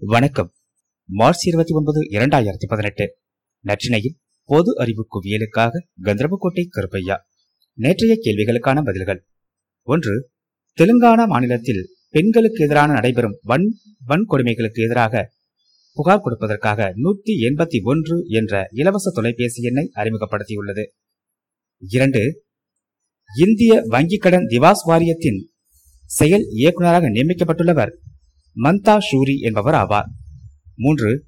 வணக்கம். மார்ச் இருபத்தி ஒன்பது இரண்டாயிரத்தி பதினெட்டு. நற்றினையில் பொது அறிவு குவியலுக்காக கந்தரபுக்கோட்டை கருப்பையா. நேற்றைய கேள்விகளுக்கான பதில்கள். ஒன்று தெலுங்கானா மாநிலத்தில் பெண்களுக்கு எதிரான நடைபெறும் வன் வன்கொடுமைகளுக்கு எதிராக புகார் கொடுப்பதற்காக நூத்தி எண்பத்தி ஒன்று என்ற இலவச தொலைபேசி எண்ணை அறிமுகப்படுத்தியுள்ளது. இரண்டு இந்திய வங்கிக் கடன் திவாஸ் வாரியத்தின் செயல் இயக்குநராக நியமிக்கப்பட்டுள்ளவர் மந்தா ஷூரி என்பவர் ஆவார். மூன்று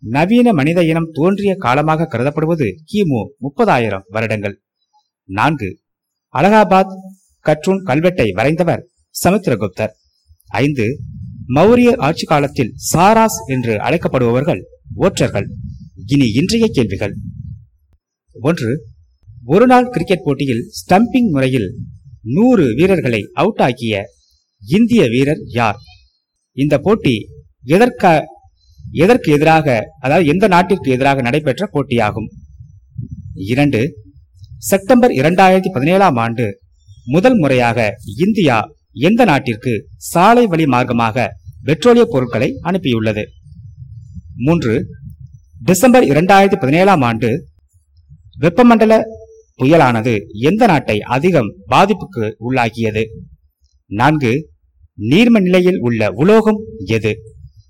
நவீன மனித இனம் தோன்றிய காலமாக கருதப்படுவது கிமு முப்பதாயிரம் வருடங்கள். நான்கு அலகாபாத் கற்றூன் கல்வெட்டை வரைந்தவர் சமுத்திரகுப்தர். ஐந்து மௌரிய ஆட்சி காலத்தில் சாராஸ் என்று அழைக்கப்படுபவர்கள் ஓற்றர்கள். இனி இன்றைய கேள்விகள். ஒன்று ஒருநாள் கிரிக்கெட் போட்டியில் ஸ்டம்பிங் முறையில் நூறு வீரர்களை அவுட் ஆக்கிய இந்திய வீரர் யார்? இந்த போட்டி எதற்க எதற்கு எதிராக அதாவது எந்த நாட்டிற்கு எதிராக நடைபெற்ற போட்டியாகும்? இரண்டு செப்டம்பர் இரண்டாயிரத்தி பதினேழாம் ஆண்டு முதல் முறையாக இந்தியா எந்த நாட்டிற்கு சாலை வழி மார்க்கமாக பெட்ரோலிய பொருட்களை அனுப்பியுள்ளது? மூன்று டிசம்பர் இரண்டாயிரத்தி பதினேழாம் ஆண்டு வெப்பமண்டல புயலானது எந்த நாட்டை அதிகம் பாதிப்புக்கு உள்ளாக்கியது? நான்கு நீர்ம நிலையில் உள்ள உலோகம் எது?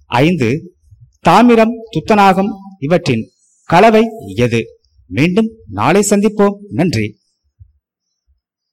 ஐந்து தாமிரம் துத்தநாகம் இவற்றின் கலவை எது? மீண்டும் நாளை சந்திப்போம். நன்றி.